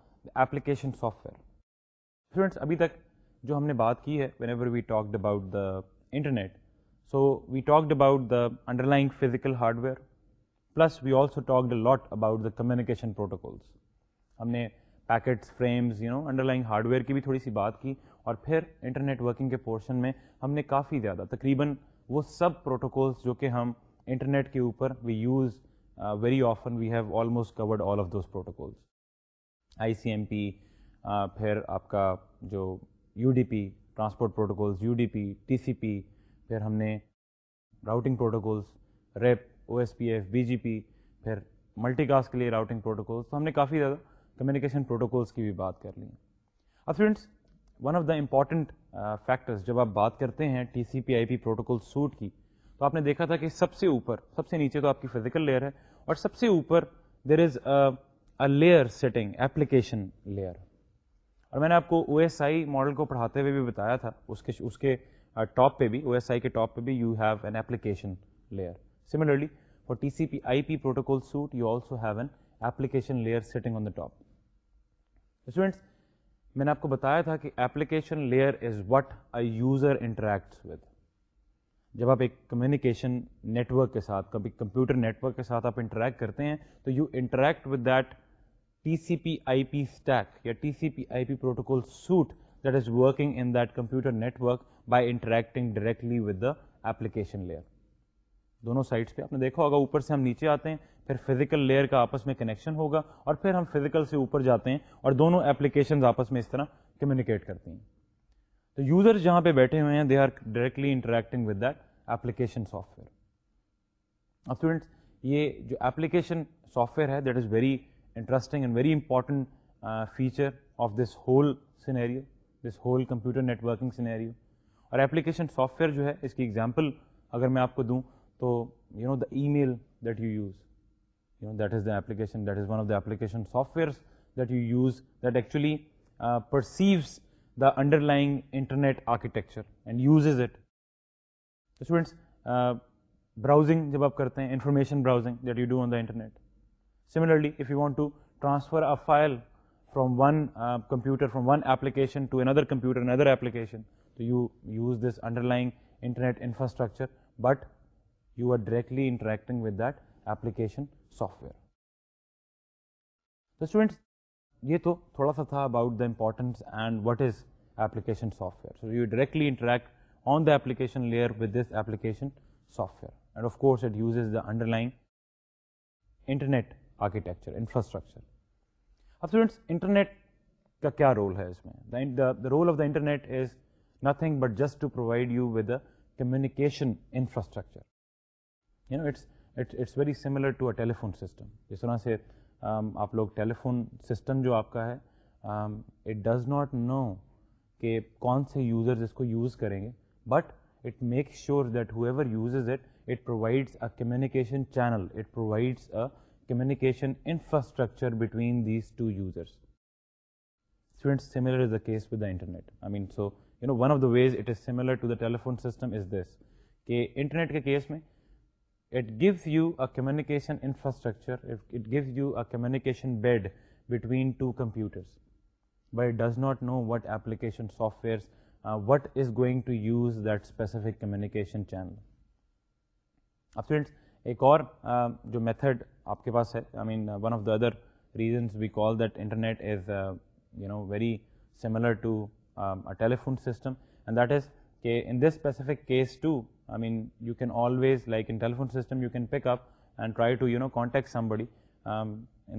application software ابھی تک جو ہم نے بات کی ہے whenever we talked about the internet so we talked about the underlying physical hardware plus we also talked lot about the communication protocols ہم نے packets frames you know under line hardware کی بھی تھوڑی سی بات کی اور پھر انٹرنیٹ ورکنگ کے پورشن میں ہم نے کافی زیادہ تقریباً وہ سب پروٹوکولس جو کہ ہم انٹرنیٹ کے اوپر we use very often we have almost covered all of those protocols I C M P پھر آپ کا جو U D P transport protocols U D P T C P پھر ہم نے routing protocols RIP O S P F B G P پھر multicast کے لیے راؤٹنگ پروٹوکولز تو ہم نے کافی زیادہ کمیونیکیشن پروٹوکولز کی بھی بات کر لی اب friends one of the important factors جب آپ بات کرتے ہیں T C P I P protocol suite کی تو آپ نے دیکھا تھا کہ سب سے اوپر سب سے نیچے تو آپ کی فزیکل لیئر ہے اور سب سے اوپر there is layer sitting application layer اور میں نے آپ کو او ایس آئی ماڈل کو پڑھاتے ہوئے بھی بتایا تھا اس کے اس کے ٹاپ پہ بھی او ایس آئی کے ٹاپ پہ بھی you have an application layer similarly for T C P I P protocol suite you also have an application layer sitting on the top students میں نے آپ کو بتایا تھا کہ application layer is what a user interacts with جب آپ ایک کمیونیکیشن نیٹ ورک کے ساتھ کبھی کمپیوٹر نیٹ ورک کے ساتھ آپ انٹریکٹ کرتے ہیں تو you interact with that T C P I P stack یا T C P I P protocol suite that is working in that computer network by interacting directly with the application layer دونوں sides پہ آپ نے دیکھا ہوگا اوپر سے ہم نیچے آتے ہیں پھر فزیکل لیئر کا آپس میں کنیکشن ہوگا اور پھر ہم فزیکل سے اوپر جاتے ہیں اور دونوں ایپلیکیشنز آپس میں اس طرح کمیونیکیٹ کرتے ہیں تو یوزر جہاں پہ بیٹھے ہوئے ہیں they are directly interacting with that application software اور یہ جو ایپلیکیشن سافٹ ویئر ہے that is very interesting and very important feature of this whole scenario this whole computer networking scenario اور ایپلیکیشن سافٹ ویئر جو ہے اس کی example اگر میں آپ کو دوں تو you know the email that you use you know that is the application that is one of the application softwares that you use that actually perceives the underlying internet architecture and uses it students browsing جب آپ کرتے ہیں information browsing that you do on the internet similarly if you want to transfer a file from one computer from one application to another computer application to you use this underline infrastructure but you are directly interacting with that application software یہ تو تھوڑا سا تھا about the importance and what is application software so you directly interact on the application layer with this application software and of course it uses the under line internet architecture infrastructure اب students internet کا کیا role ہے اس میں role of the internet is nothing but just to provide you with a communication infrastructure you know it's it's very similar to a telephone system جس طرح سے Um, آپ لوگ ٹیلیفون سسٹم جو آپ کا ہے اٹ ڈز ناٹ نو کہ کون سے یوزرز اس کو یوز کریں گے but it make sure that whoever uses it it provides a communication channel it provides a communication infrastructure between these two users similar is a case with the internet I mean so you know one of the ways it is similar to the telephone system is this کہ internet کے case میں it gives you a communication infrastructure it goes you a communication bed between two computer but it does not know what application softwares what is going to use that specific communication channels ایک اور جو method آپ کے پاس ہے I mean one of the other reasons we call that internet is you know very similar to telephone system and that is کہ in this specific case too I mean you can always like in telephone system you can pick up and try to you know contact somebody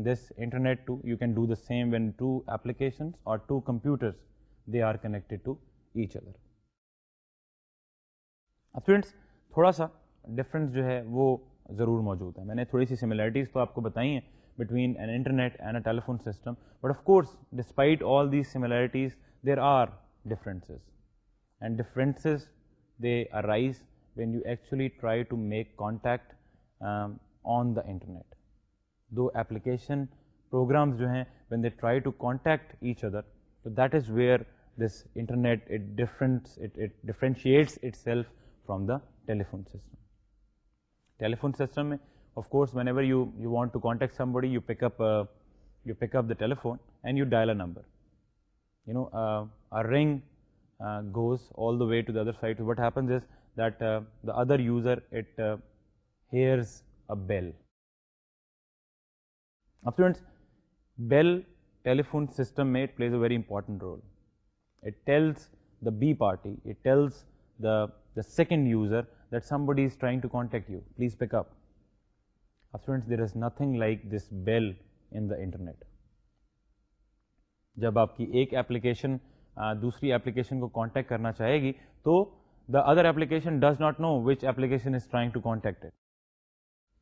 this internet too you can do the same when two applications اور two computer they are connected to each other friends تھوڑا سا difference جو ہے وہ ضرور موجود ہے میں نے تھوڑی سی سملیرٹیز تو آپ کو بتائی ہیں between an internet and a telephone system but of course despite all these similarities there are differences and differences they arise when you actually try to make contact on the internet two application programs جو ہیں when they try to contact each other that is where this انٹرنیٹیٹس from the telephone system telephone system میں of course whenever you you want to contact سم بڑی telephone and you dial a number all the way to the other that uh, the other user that other user it has a bell friends bell telephone system میں plays very important role it tells the B party it tells the the second user that somebody is trying to contact you please pick up students, there is nothing like this bell in the internet. جب آپ کی ایک application دوسری application کو contact کرنا چاہے گی تو the other application does not know which application is trying to contact it.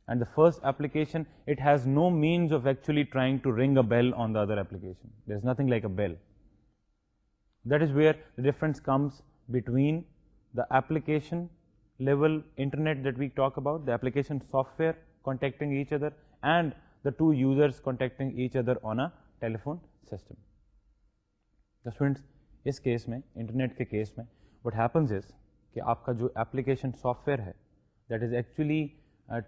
And the first application, it has no means of actually trying to ring a bell on the other application. There is nothing like a bell. That is where the difference comes between the application level internet that we talk about, the application software contacting each other, and the two users contacting each other on a telephone system. The students, in this case, mein, internet ke case, mein, what happens is کہ آپ کا جو application software ہے that is actually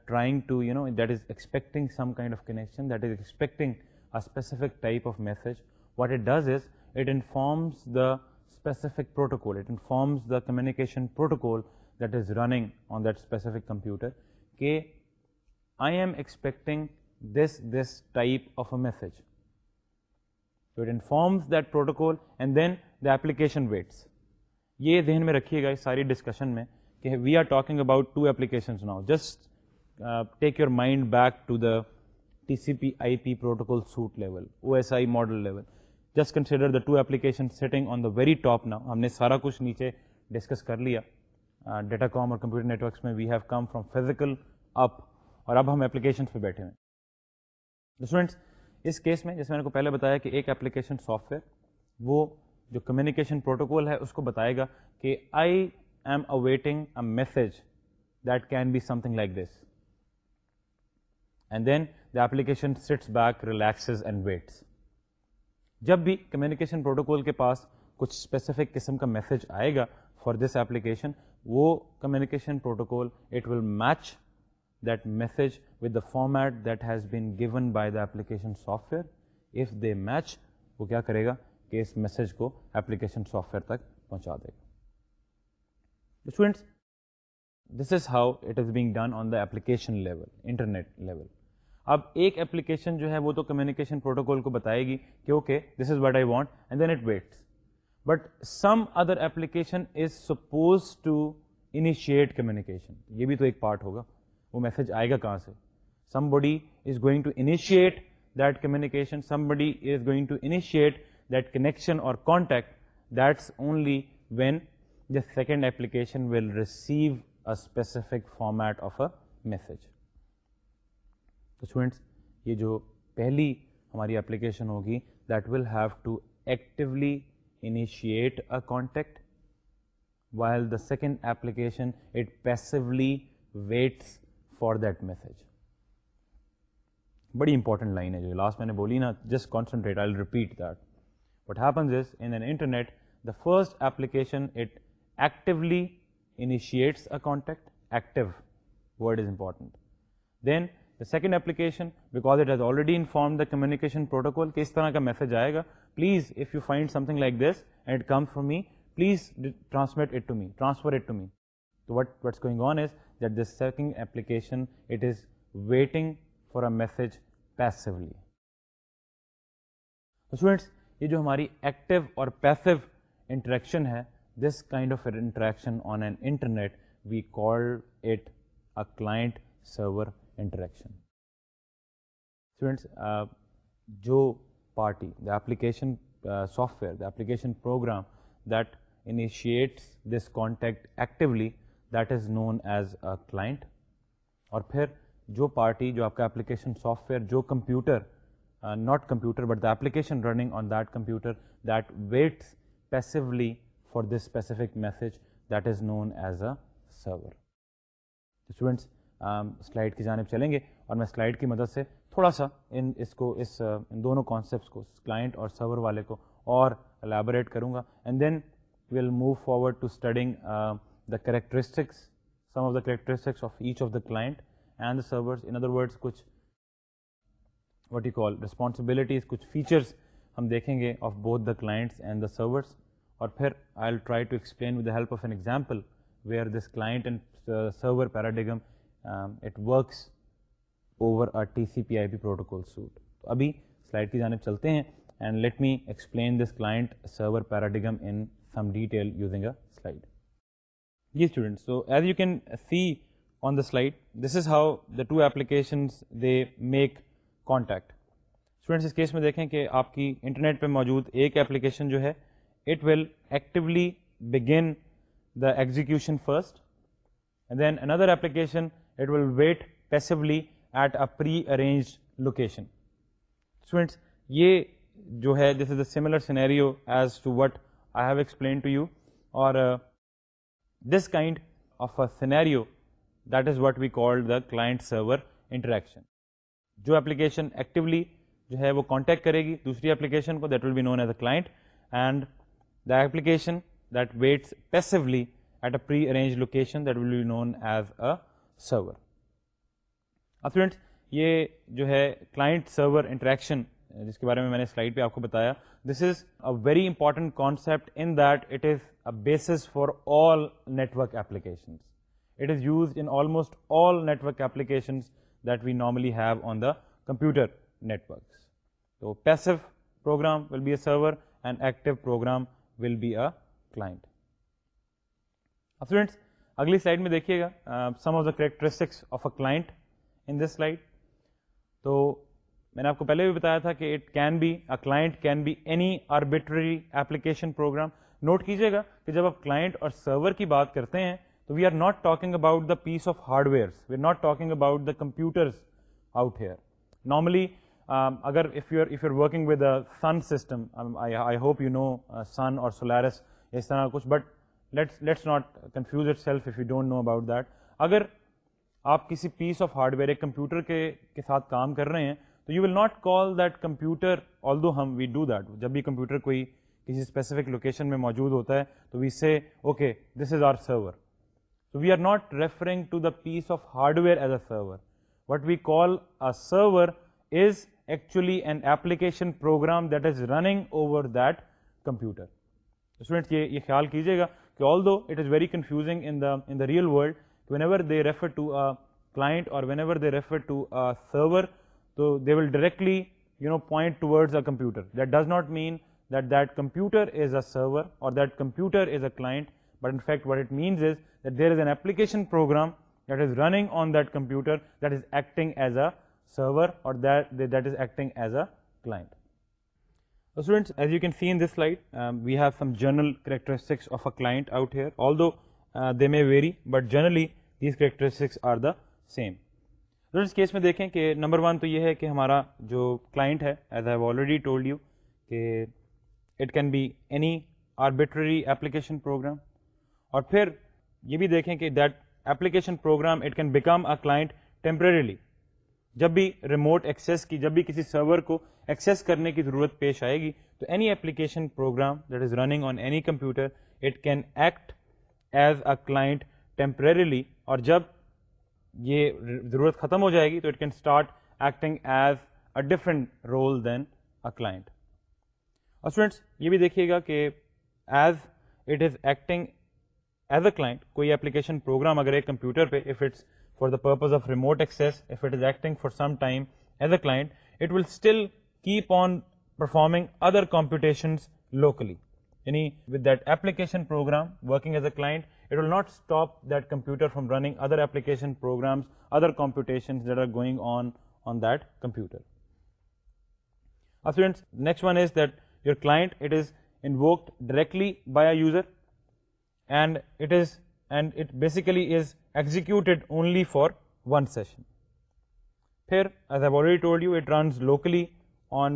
trying to you know that is expecting some kind of connection that is expecting a specific type of message what it does is it informs the specific protocol it informs the communication protocol that is running on that specific computer کہ I am expecting this this type of a message to it informs that protocol and then the application weights یہ ذہن میں رکھیے گا اس ساری discussion میں کہ we are talking about two applications now just take your mind back to the T C P I P protocol suite level O S I model level just consider the two application setting on the very top now ہم نے سارا کچھ نیچے discuss کر لیا data com اور computer networks میں we have come from physical up اور اب ہم ایپلیکیشنس پہ بیٹھے ہوئے اس کیس میں جیسے میں نے کو پہلے بتایا کہ ایک ایپلیکیشن سافٹ ویئر وہ جو کمیونیکیشن پروٹوکول ہے اس کو بتائے گا کہ I am awaiting a message that can be something like this and then the sits back relaxes and waits جب بھی کمیونیکیشن پروٹوکول کے پاس کچھ اسپیسیفک قسم کا میسج آئے گا فار دس ایپلیکیشن وہ communication protocol it will match that message with the format that has been given by the application software if they match وہ کیا کرے گا کہ اس میسج کو ایپلیکیشن سافٹ ویئر تک پہنچا دے گا students this is how it is being done on the application level internet level اب ایک ایپلیکیشن جو ہے وہ تو کمیونیکیشن پروٹوکول کو بتائے گی کہ okay this is what I want and then it waits but some other application is suppose to initiate communication یہ بھی تو ایک پارٹ ہوگا وہ میسج آئے گا کہاں سے somebody is going to initiate that communication somebody is going to initiate contact اور contact that's only when application second application will receive a specific format of a message ye یہ جو پہلی ہماری application ہوگی that will have to actually initiate a contact while the second application it passively waits for message بڑی important line ہے جو last میں نے بولی نا just concentrate I repeat that what happens is internet the first application it actually initiates a contact active word is important then the second application because it has already inform the communication protocol كس طرح كا message آئے گا please if you find something like this and come from me please transmit it to me transfer it to me تو what what's going on is that this second application it is waiting for a message passively یہ جو ہماری active اور passive interaction ہے this kind of interaction on an internet we call it a client server interaction students جو party the application software the program that initiates this contact actually that is known as a client اور پھر جو party جو آپ کا application software جو computer not computer but the application running on that computer that waits piece for this specific message that is known as a server students slide کی جانب چلیں گے اور میں سلائڈ کی مدد سے تھوڑا سا ان اس کو اس دونوں کانسیپٹس کو کلائنٹ اور سرور والے کو اور الیبوریٹ کروں گا and then we will move forward to studying the characteristics some of the characteristics of each of the client and server in other word کچھ واٹ یو کال رسپانسبلٹیز کچھ features ہم دیکھیں گے of both the clients and the servers اور پھر I will try to explain with help of an example where this client and server paradigm it works over a T C P I P protocol suite تو ابھی slide کی جانب چلتے ہیں and let me explain this client server paradigm in some detail using a slide student so as you can see on the slide this is how the two applications they make contact students اس case میں دیکھیں کہ آپ کی internet پہ موجود ایک application جو ہے it will actually begin the execution first then another application it will wait passively at a pre arranged location students یہ جو ہے this is a similar scenario as to what I have explain to you اور this kind of a scenario that is what we call the client server interaction جو application actually جو ہے وہ contact کرے گی دوسری اپلیکیشن کو that will be known as a client and the application that waits passively at a pre arrange location that will be known as a server اب friends یہ جو ہے کلائنٹ سرور انٹریکشن جس کے بارے میں میں نے سلائڈ پہ آپ کو بتایا this is a very important concept in that it is a basis for all network applications it is used in almost all network applications networks تو passive program will be a active program will be اٹرینڈس اگلی slide میں دیکھیے گا some of the characteristics of a client in this slide تو میں نے آپ کو پہلے بھی بتایا تھا کہ it can be a client can be any arbitrary application program note کیجیے گا کہ جب آپ کلائنٹ اور سرور کی بات کرتے ہیں تو we are not talking about the piece of hardwares we are not talking about the computers out here normally اگر if you are if you are working with Sun system I hope you know Sun اور Solaris اس طرح کچھ but let's let's not confuse itself if you don't know about that اگر آپ کسی piece of hardware ایک computer کے کے ساتھ کام کر رہے ہیں تو you will not call that computer although ہم وی ڈو دیٹ جب بھی کمپیوٹر کوئی کسی اسپیسیفک لوکیشن میں موجود ہوتا ہے تو we say okay this is our server تو we are not referring to the piece of hardware as a server what we call a server is actually an application program that is running over that computer students یہ یہ خیال کیجیے گا کہ although it is very confusing in real world whenever they refer to a client or whenever they refer server تو they will directly you know point towards a computer that does not mean that that computer is a server or that computer is a client but in fact what it means is that there is an application program that is running on that computer that is acting as a server or that is acting as a clients as you can see in this slide we have some general characteristics of a client out here although may vary but generally these characteristics are the same case میں دیکھیں کہ number one تو یہ ہے کہ ہمارا جو client ہے as I already told you کہ it can be any arbitrary application program اور پھر یہ بھی دیکھیں کہ that application program it can become a client temporarily جب بھی ریموٹ ایکسیس کی جب بھی کسی سرور کو ایکسیس کرنے کی ضرورت پیش آئے گی تو any application program that is running on any computer it can act as a client temporarily اور جب یہ ضرورت ختم ہو جائے گی تو it can start acting as a different role than a client اور اسٹوڈینٹس یہ بھی دیکھیے گا کہ as it is acting as a client کوئی ایپلیکیشن پروگرام اگر ایک کمپیوٹر پہ if it's for the purpose of remote access if it is acting for some time as a client it will still keep on performing other computations locally یعنی with that application program working as a client it will not stop that computer from running other application programs other computations that are going on on that computer students next one is that your client it is invoked directly by a user basically is executed only for one session پھر as ایو already told you it runs locally on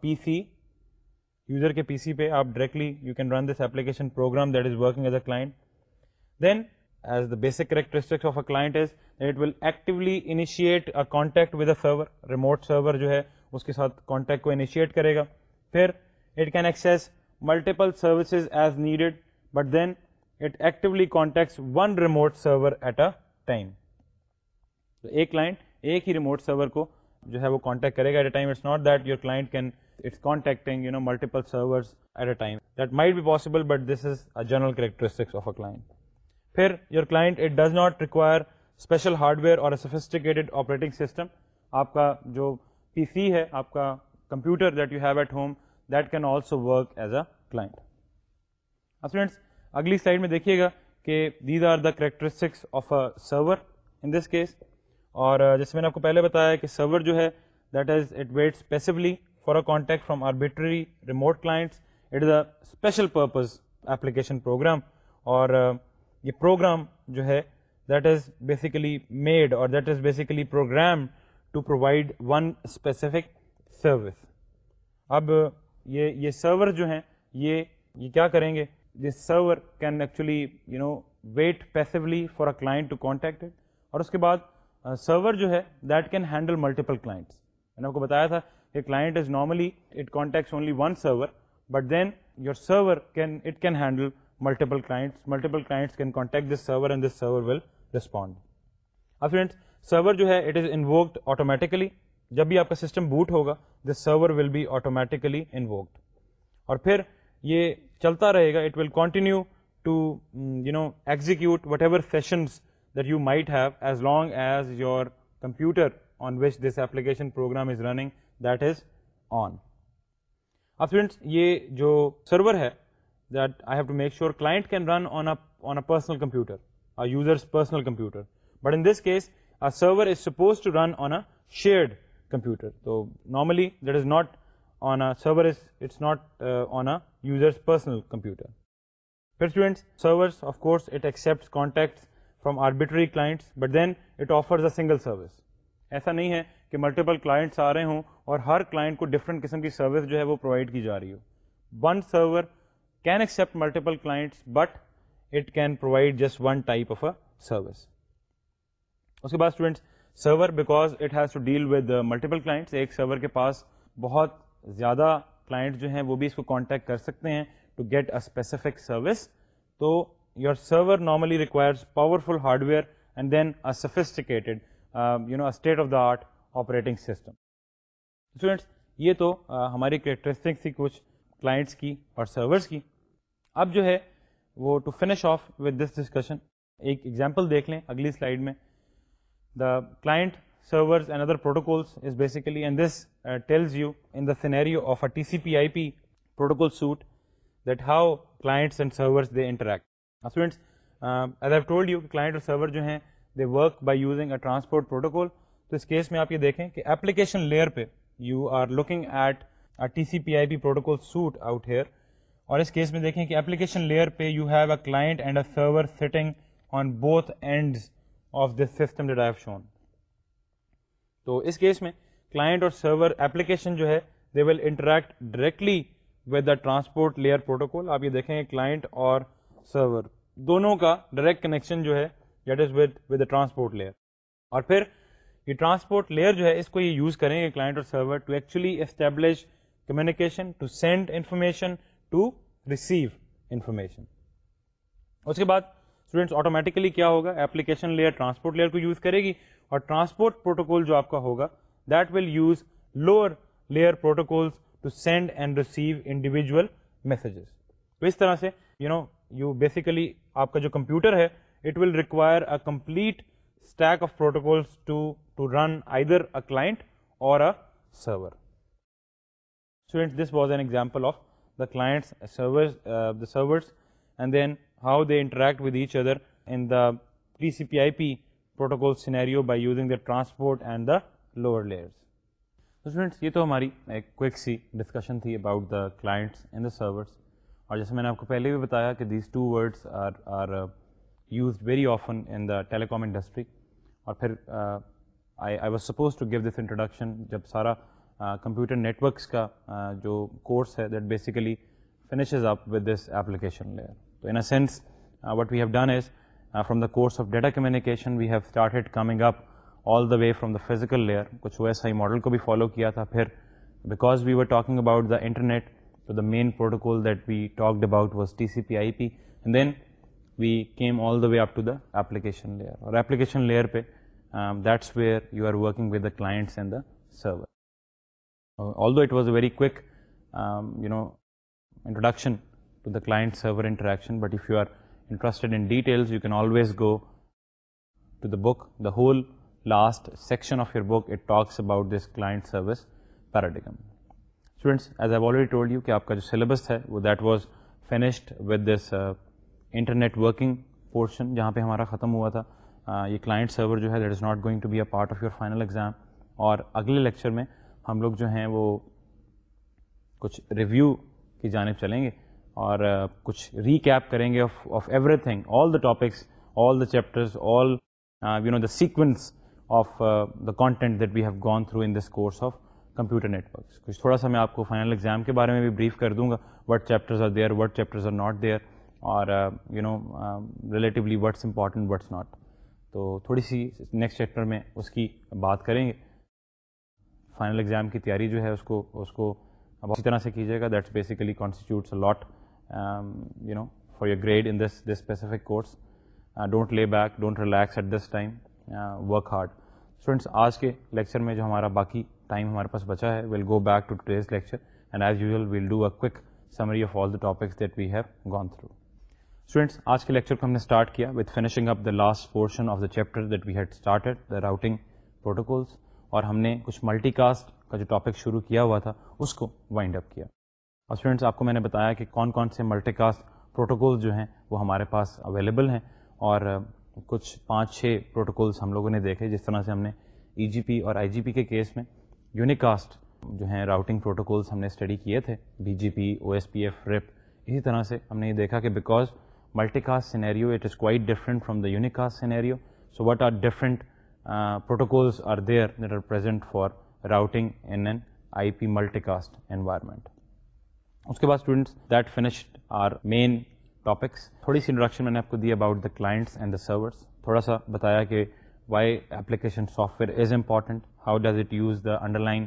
P C user کے P C پہ آپ directly you can run this application program that is working as a class the basic characteristics of a class it will actually initiate with a remote server جو ہے اس کے ساتھ contact کو initiate کرے گا پھر it can access multiple services as needed but then it actually contacts one remote server at a ایک ہی ریموٹ سرور جو ہے وہ کانٹیکٹ کرے گا multiple be possible but this is a general your client it does not require special hardware اور sophisticated operating system آپ کا جو پی سی ہے آپ کا computer also work as a class اگلی سلائڈ میں دیکھیے گا کہ these are the characteristics of a server in this case اور جیسے میں نے آپ کو پہلے بتایا کہ سرور جو ہے that is it wait specifically for a contact from arbitrary remote clients it is a special purpose application program اور یہ پروگرام جو ہے دیٹ از بیسیکلی میڈ اور that is basically program to provide one specific service اب یہ یہ سرور جو ہیں یہ یہ کیا کریں گے this server can actually you know wait passively for a client to contact it اور اس کے بعد سرور جو ہے that can handle multiple clients میں نے آپ کو بتایا تھا کہ client is normally it contacts only one server but then your server can it can handle multiple clients multiple clients can contact this server and this server will respond اور friends server جو ہے it is invoked automatically جب بھی آپ کا system boot ہوگا this server will be automatically invoked اور پھر یہ چلتا رہے گا it will continue to you know execute whatever sessions that you might have as long as your computer on which this application program is running that is on اب friends یہ جو server ہے that I have to make sure client can run on on a personal computer personal computer but in this case a server is suppose to run on a shared computer تو normally that is not from arbitrary clients but then it offers a single service ایسا نہیں ہے کہ multiple class آ رہے ہوں اور ہر کلائنٹ کو ڈفرنٹ قسم کی سروس جو ہے وہ پرووائڈ کی جا رہی ہو one server can accept multiple clients but it can provide just one type of a service اس کے بعد server because it has multiple client ایک سرور کے پاس بہت زیادہ کلائنٹ جو ہیں وہ بھی اس کو کانٹیکٹ کر سکتے ہیں to get a specific service تو your server normally requires powerful hardware and then a sophisticated you know state of the art operating system students یہ تو uh, ہماری کریکٹرسٹک تھی کچھ کلائنٹس کی اور سرورس کی اب جو ہے وہ to finish off with this discussion ایک ایگزامپل دیکھ لیں اگلی سلائڈ میں the client servers and other protocols is basically and this tells you in the scenario of a T C P I P protocol suite that how clients and they interact students as I told you client اور server جو ہیں they work by using a transport protocol تو اس case میں آپ یہ دیکھیں کہ ایپلیکیشن لیئر پہ you are looking at T C P I P protocol suite out here اور اس کیس میں دیکھیں کہ ایپلیکیشن لیئر پہ you have a client and a server on both end of this system that I have shown تو اس case میں client اور سرور اپلیکیشن جو ہے they will interact directly with the transport layer protocol آپ یہ دیکھیں گے کلائنٹ اور سرور دونوں کا ڈائریکٹ کنیکشن جو ہے that is with with the transport layer اور پھر یہ ٹرانسپورٹ لیئر جو ہے اس کو یہ یوز کریں گے کلائنٹ اور server to actually establish communication to send information to receive information اس کے بعد اسٹوڈینٹس آٹومیٹکلی کیا ہوگا اپلیکیشن لیئر ٹرانسپورٹ لیئر کو یوز کرے گی اور ٹرانسپورٹ پروٹوکول جو آپ کا ہوگا use lower layer protocol to send and receive individual messages تو اس طرح سے یو نو یو بیسکلی آپ کا جو کمپیوٹر ہے it will require a complete stack of protocols run I there a client اور servers and then how they interact with each other and P C P I P protocol scenario by using the transport and the lower layers تو students یہ تو ہماری ایک quick سی discussion تھی about the clients and the servers اور جیسے میں نے آپ کو پہلے بھی بتایا کہ these two words are are used very often in the telecom industry اور پھر I I was suppose to give this introduction جب سارا کمپیوٹر نیٹ ورکس کا uh, جو کورس ہے that basically finishes up with this application layer تو in a sense what we have done is from the course of data communication we have started coming up all the way from the physical layer کچھ O S I model کو بھی follow کیا تھا پھر because we were talking about the internet main and then we came all the way up to the application layer application layer پہ that's where you are working with the clients and server though it was very the client whole last section of your book it talks about this client service paradigm students as a whole told you کہ آپ کا جو syllabus ہے وہ that was finished with this internet working portion جہاں پہ ہمارا ختم ہوا تھا uh, یہ کلائنٹ سرور جو ہے that is not going to be a part of your final exam اور اگلے لیکچر میں ہم لوگ جو ہیں وہ کچھ ریویو کی جانب چلیں گے اور uh, کچھ ریکیپ کریں گے all the topics all the chapter all you know the sequence of the content that we have gone through in this course of computer networks کچھ تھوڑا سا میں آپ کو فائنل ایگزام کے بارے میں بھی بریف کر دوں گا what chapters are there what chapters are not there اور you know relatively what's important what's not تو تھوڑی سی نیکسٹ چیپٹر میں اس کی بات کریں گے فائنل ایگزام کی تیاری جو ہے اس کو اس کو اسی طرح سے کیجیے گا that's basically constitutes lot you know for your grade in this this specific course don't lay back don't relax at this time work hard students آج کے لیکچر میں جو ہمارا باقی ٹائم ہمارے پاس بچا ہے ول go back to today's lecture and as usual we'll do a quick summary of all the topics that we have gone through students آج کے لیکچر کو ہم نے اسٹارٹ کیا with finishing up the last portion of the chapter that we had started the routing protocols اور ہم نے کچھ ملٹی کاسٹ کا جو ٹاپک شروع کیا ہوا تھا اس کو وائنڈ اپ کیا اور اسٹوڈینٹس آپ کو میں نے بتایا کہ کون کون سے ملٹی کاسٹ پروٹوکولز جو ہیں وہ ہمارے پاس اویلیبل ہیں اور کچھ پانچ چھ پروٹوکولس ہم لوگوں نے دیکھے جس طرح سے ہم نے ای جی پی اور آئی جی پی کے کیس میں یونیکاسٹ جو ہیں راؤٹنگ پروٹوکولس ہم نے اسٹڈی کیے تھے B G P O S P F RIP اسی طرح سے ہم نے یہ دیکھا کہ because multicast scenario it is quite different from the unicast scenario so what are different protocols are there that are present for routing in an I P multicast environment اس کے بعد students that finished are main topics تھوڑی سی introduction میں نے آپ کو دی about the clients and the servers تھوڑا سا بتایا کہ why application software is important how does it use the under line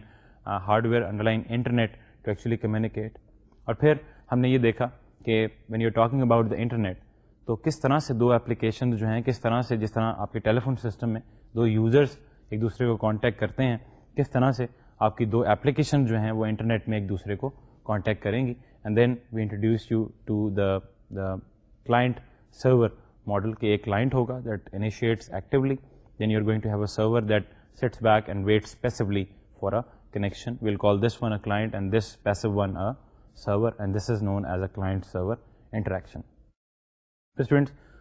hardware under line internet to actually communicate اور پھر ہم نے یہ دیکھا کہ when you talking about the internet تو کس طرح سے دو اپلیکیشن جو ہیں کس طرح سے جس طرح آپ کے ٹیلی فون سسٹم میں دو یوزرس ایک دوسرے کو کانٹیکٹ کرتے ہیں کس طرح سے آپ کی دو ایپلیکیشن جو ہیں وہ انٹرنیٹ میں ایک دوسرے کو کانٹیکٹ کریں گی and then we introduce you to the client server model کے ایک کلائنٹ ہوگا that initiates actually then you are going to have a server that sits back and waits passively for a connection we'll call this one a client and this passive one a server and this is known as a client server interaction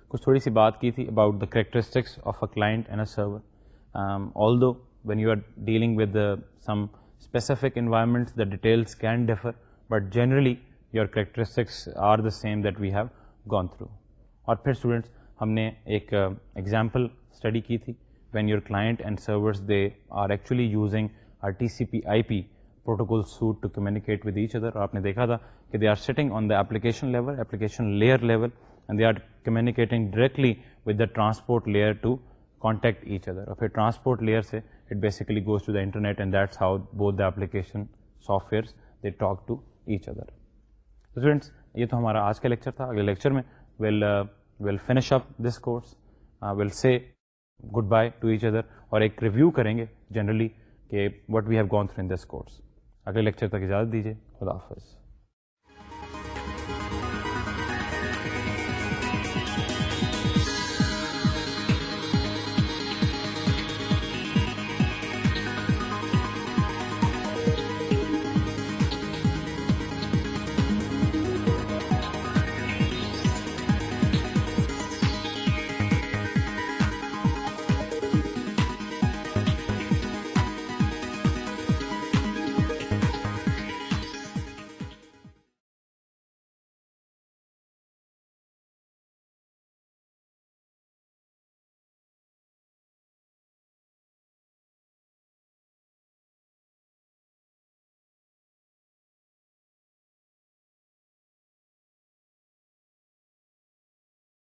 کچھ تھوڑی سی بات کی تھی about the characteristics of a client and a server although when you are dealing with some specific environment can differ but generally your characteristics are the same that we have gone through اور پھر students ہم نے ایک example uh, study کی تھی when your client and servers they are actually using are T C P I P protocol sued to communicate with each other اور آپ نے دیکھا تھا کہ they are sitting on the application level application layer level and they are communicating directly with the transport layer to contact each other اور پھر transport layer سے it basically goes to the internet and that's how both the application soft wears they talk to each other یہ تو ہمارا آج کا lecture تھا اگلے لیکچر میں we'll we'll finish up this course we'll say goodbye to each other اور ایک ریویو کریں گے جنرلی کہ what we have gone through in this course اگلے لیکچر تک اجازت دیجیے خدا حافظ